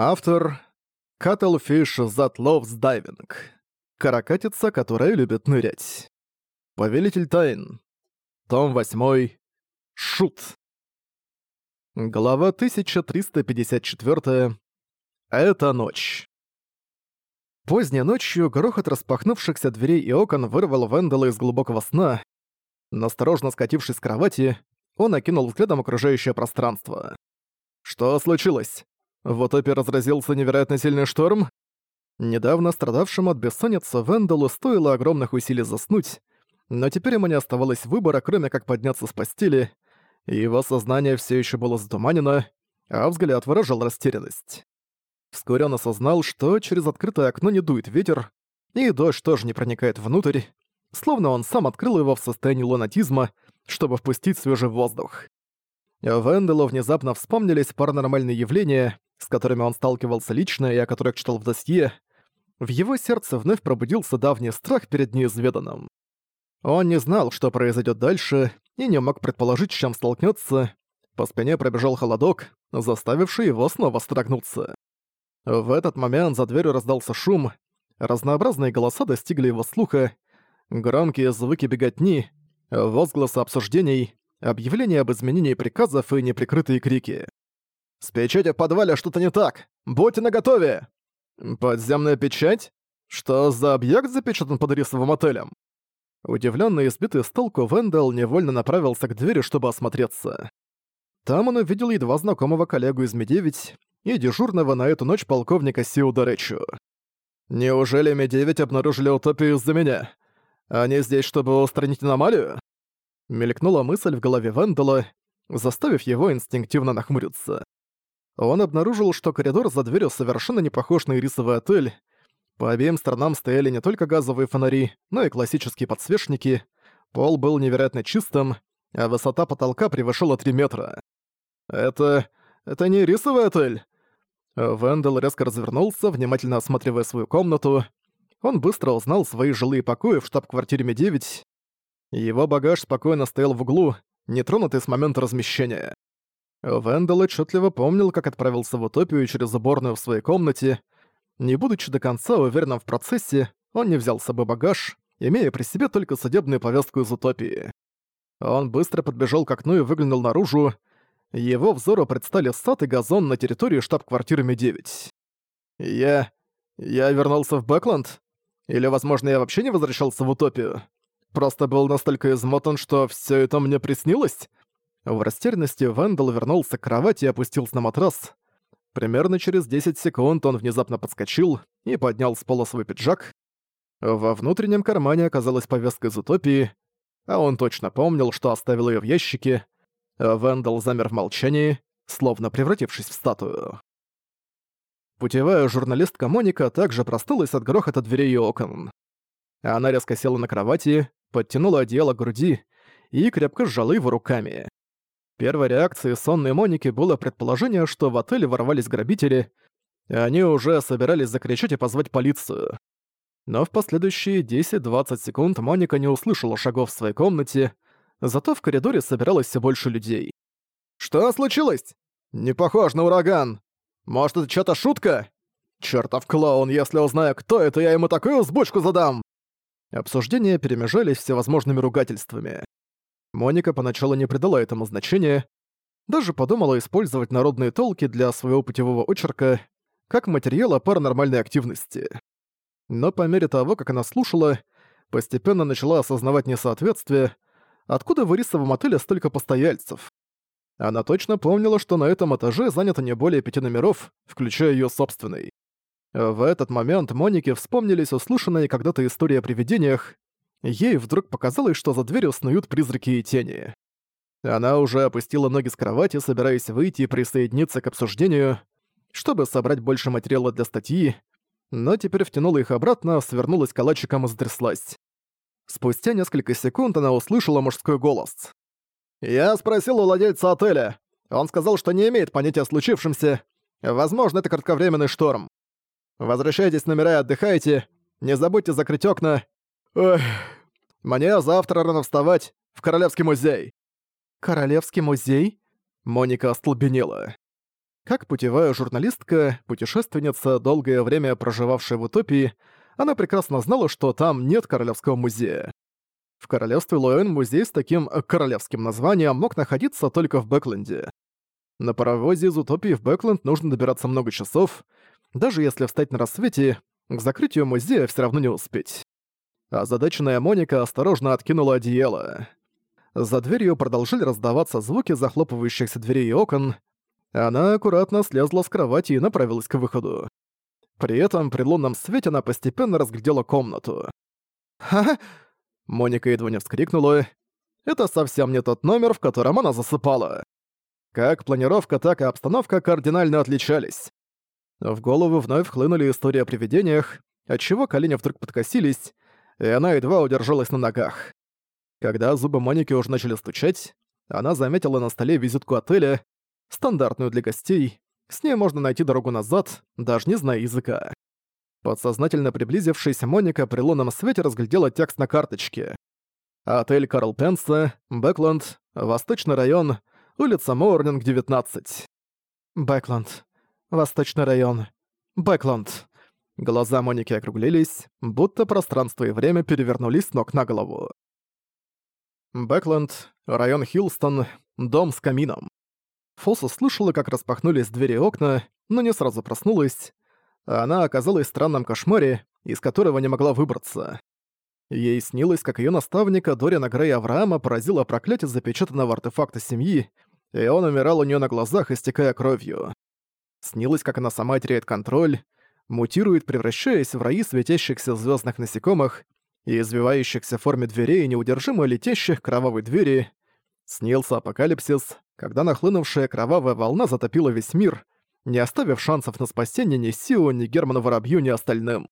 Автор Cuttlefish That Loves Diving. Каракатица, которая любит нырять. Повелитель тайн. Том 8. Шут. Глава 1354. Это ночь. Поздней ночью грохот распахнувшихся дверей и окон вырвал Вендела из глубокого сна. Насторожно скатившись с кровати, он окинул взглядом окружающее пространство. Что случилось? В утопе разразился невероятно сильный шторм? Недавно страдавшему от бессонницы Венделу стоило огромных усилий заснуть, но теперь ему не оставалось выбора, кроме как подняться с постели, и его сознание все еще было затуманено, а взгляд выражал растерянность. Вскоре он осознал, что через открытое окно не дует ветер, и дождь тоже не проникает внутрь, словно он сам открыл его в состоянии лунатизма, чтобы впустить свежий воздух. Венделу внезапно вспомнились паранормальные явления, с которыми он сталкивался лично и о которых читал в досье, в его сердце вновь пробудился давний страх перед неизведанным. Он не знал, что произойдет дальше, и не мог предположить, с чем столкнется. По спине пробежал холодок, заставивший его снова строгнуться. В этот момент за дверью раздался шум, разнообразные голоса достигли его слуха, громкие звуки беготни, возгласы обсуждений, объявления об изменении приказов и неприкрытые крики. «С печатью в подвале что-то не так! Будьте наготове!» «Подземная печать? Что за объект запечатан под рисовым отелем?» Удивлённый и сбитый с толку, Вендел невольно направился к двери, чтобы осмотреться. Там он увидел едва знакомого коллегу из Ми-9 и дежурного на эту ночь полковника Сиуда Речу. «Неужели Ми-9 обнаружили утопию из-за меня? Они здесь, чтобы устранить аномалию?» Мелькнула мысль в голове Вендела, заставив его инстинктивно нахмуриться. Он обнаружил, что коридор за дверью совершенно не похож на ирисовый отель. По обеим сторонам стояли не только газовые фонари, но и классические подсвечники. Пол был невероятно чистым, а высота потолка превышала 3 метра. «Это... это не рисовый отель?» Вендел резко развернулся, внимательно осматривая свою комнату. Он быстро узнал свои жилые покои в штаб-квартире Ми-9. Его багаж спокойно стоял в углу, нетронутый с момента размещения. Вендел отчетливо помнил, как отправился в утопию через уборную в своей комнате. Не будучи до конца уверенным в процессе, он не взял с собой багаж, имея при себе только судебную повестку из утопии. Он быстро подбежал к окну и выглянул наружу. Его взору предстали сад и газон на территории штаб-квартиры Ми-9. Я... я вернулся в Бэкленд? Или, возможно, я вообще не возвращался в утопию? Просто был настолько измотан, что все это мне приснилось? В растерянности Вендел вернулся к кровати и опустился на матрас. Примерно через 10 секунд он внезапно подскочил и поднял с пола свой пиджак. Во внутреннем кармане оказалась повестка из утопии, а он точно помнил, что оставил ее в ящике. Вендел замер в молчании, словно превратившись в статую. Путевая журналистка Моника также проснулась от грохота дверей и окон. Она резко села на кровати, подтянула одеяло к груди и крепко сжала его руками. Первой реакцией сонной Моники было предположение, что в отеле ворвались грабители, и они уже собирались закричать и позвать полицию. Но в последующие 10-20 секунд Моника не услышала шагов в своей комнате, зато в коридоре собиралось все больше людей. «Что случилось? Не похож на ураган! Может, это чья-то шутка? Чёртов клоун, если узнаю, кто это, я ему такую взбучку задам!» Обсуждения перемежались всевозможными ругательствами. Моника поначалу не придала этому значения, даже подумала использовать народные толки для своего путевого очерка как материала паранормальной активности. Но по мере того, как она слушала, постепенно начала осознавать несоответствие, откуда в Ирисовом отеле столько постояльцев. Она точно помнила, что на этом этаже занято не более пяти номеров, включая ее собственный. В этот момент Монике вспомнились услышанные когда-то истории о привидениях, Ей вдруг показалось, что за дверью снуют призраки и тени. Она уже опустила ноги с кровати, собираясь выйти и присоединиться к обсуждению, чтобы собрать больше материала для статьи, но теперь втянула их обратно, свернулась калачиком и затряслась. Спустя несколько секунд она услышала мужской голос. «Я спросил у владельца отеля. Он сказал, что не имеет понятия о случившемся. Возможно, это кратковременный шторм. Возвращайтесь в номера и отдыхайте. Не забудьте закрыть окна. Ой, мне завтра рано вставать в Королевский музей. Королевский музей? Моника остолбенела. Как путевая журналистка, путешественница, долгое время проживавшая в Утопии, она прекрасно знала, что там нет Королевского музея. В королевстве Лоэн музей с таким королевским названием мог находиться только в Бэкленде. На паровозе из Утопии в Бэкленд нужно добираться много часов, даже если встать на рассвете, к закрытию музея все равно не успеть. Озадаченная Моника осторожно откинула одеяло. За дверью продолжили раздаваться звуки захлопывающихся дверей и окон. Она аккуратно слезла с кровати и направилась к выходу. При этом при лунном свете она постепенно разглядела комнату. «Ха-ха!» Моника едва не вскрикнула. Это совсем не тот номер, в котором она засыпала. Как планировка, так и обстановка кардинально отличались. В голову вновь хлынули истории о привидениях, отчего колени вдруг подкосились, и она едва удержалась на ногах. Когда зубы Моники уже начали стучать, она заметила на столе визитку отеля, стандартную для гостей, с ней можно найти дорогу назад, даже не зная языка. Подсознательно приблизившись, Моника при лунном свете разглядела текст на карточке. Отель Карл Пенса, Бэкленд, Восточный район, улица Моурнинг, 19. Бэкленд. Восточный район. Бэкленд. Глаза Моники округлились, будто пространство и время перевернулись ног на голову. Бэкленд, район Хилстон, дом с камином. Фосса слышала, как распахнулись двери и окна, но не сразу проснулась, она оказалась в странном кошмаре, из которого не могла выбраться. Ей снилось, как ее наставника Дориана Грея Авраама поразило проклятие запечатанного артефакта семьи, и он умирал у нее на глазах, истекая кровью. Снилось, как она сама теряет контроль, мутирует, превращаясь в раи светящихся звездных насекомых и извивающихся в форме дверей, неудержимо летящих кровавой двери. Снился апокалипсис, когда нахлынувшая кровавая волна затопила весь мир — не оставив шансов на спасение ни Сио, ни Герману Воробью, ни остальным.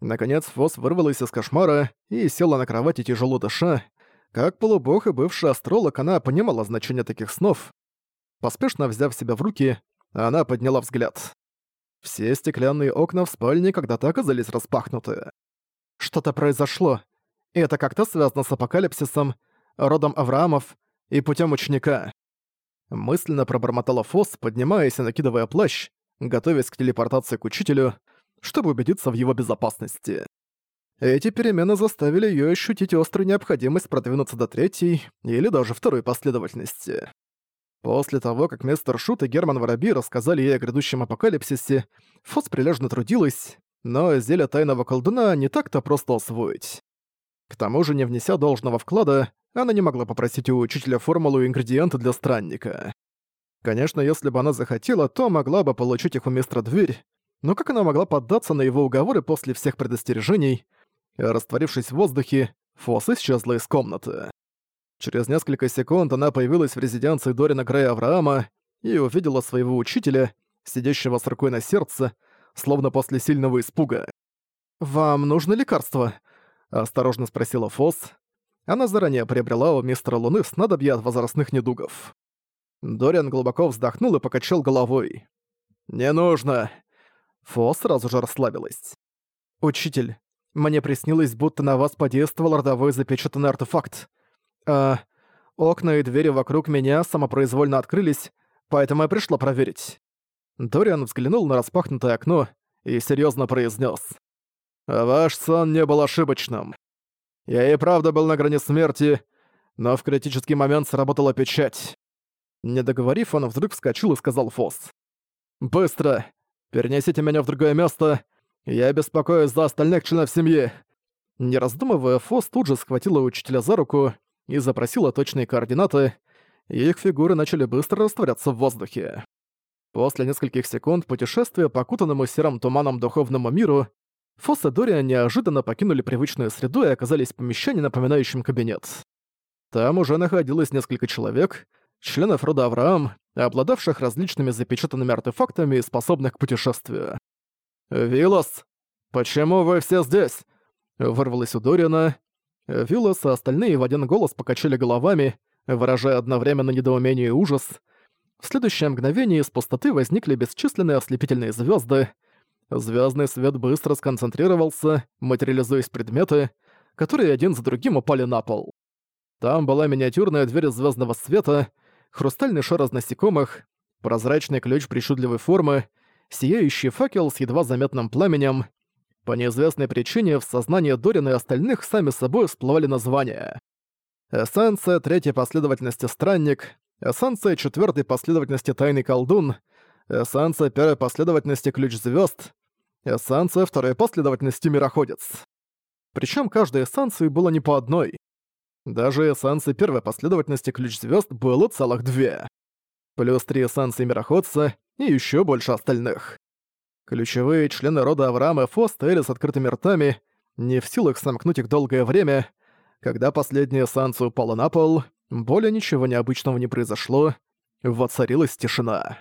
Наконец Фос вырвалась из кошмара и села на кровати тяжело дыша. Как полубог и бывший астролог, она понимала значение таких снов. Поспешно взяв себя в руки, она подняла взгляд. Все стеклянные окна в спальне когда-то оказались распахнуты. Что-то произошло. И это как-то связано с апокалипсисом, родом Авраамов и путем ученика. Мысленно пробормотала Фос, поднимаясь и накидывая плащ, готовясь к телепортации к учителю, чтобы убедиться в его безопасности. Эти перемены заставили её ощутить острую необходимость продвинуться до третьей или даже второй последовательности. После того, как мистер Шут и Герман Воробей рассказали ей о грядущем апокалипсисе, Фос прилежно трудилась, но зелье тайного колдуна не так-то просто освоить. К тому же, не внеся должного вклада, она не могла попросить у учителя формулу и ингредиенты для странника. Конечно, если бы она захотела, то могла бы получить их у мистера Дверь, но как она могла поддаться на его уговоры после всех предостережений? Растворившись в воздухе, Фос исчезла из комнаты. Через несколько секунд она появилась в резиденции Дорина Грея Авраама и увидела своего учителя, сидящего с рукой на сердце, словно после сильного испуга. «Вам нужно лекарство?» — осторожно спросила Фос, она заранее приобрела у мистера Луны снадобья от возрастных недугов. Дориан глубоко вздохнул и покачал головой. «Не нужно!» Фо сразу же расслабилась. «Учитель, мне приснилось, будто на вас подействовал родовой запечатанный артефакт. А окна и двери вокруг меня самопроизвольно открылись, поэтому я пришла проверить». Дориан взглянул на распахнутое окно и серьезно произнес: «Ваш сон не был ошибочным. Я и правда был на грани смерти, но в критический момент сработала печать. Не договорив, он вдруг вскочил и сказал Фос. «Быстро! Перенесите меня в другое место! Я беспокоюсь за остальных членов семьи!» Не раздумывая, Фос тут же схватила учителя за руку и запросила точные координаты, и их фигуры начали быстро растворяться в воздухе. После нескольких секунд путешествия по окутанному серым туманом духовному миру Фосс и Дориан неожиданно покинули привычную среду и оказались в помещении, напоминающем кабинет. Там уже находилось несколько человек, членов рода Авраам, обладавших различными запечатанными артефактами и способных к путешествию. «Вилос, почему вы все здесь?» Вырвалось у Дориана. Вилос и остальные в один голос покачали головами, выражая одновременно недоумение и ужас. В следующее мгновение из пустоты возникли бесчисленные ослепительные звезды, Звездный свет быстро сконцентрировался, материализуясь предметы, которые один за другим упали на пол. Там была миниатюрная дверь звездного света, хрустальный шар из насекомых, прозрачный ключ причудливой формы, сияющий факел с едва заметным пламенем. По неизвестной причине в сознании Дорина и остальных сами собой всплывали названия. Эссенция третьей последовательности Странник, эссенция четвертой последовательности Тайный Колдун, эссенция первой последовательности Ключ Звезд, эссенция второй последовательности Мироходец. Причем каждой эссенции было не по одной. Даже эссенции первой последовательности Ключ Звезд было целых две. Плюс три эссенции Мироходца и еще больше остальных. Ключевые члены рода Авраама Фо стояли с открытыми ртами, не в силах сомкнуть их долгое время, когда последняя эссенция упала на пол, более ничего необычного не произошло, воцарилась тишина.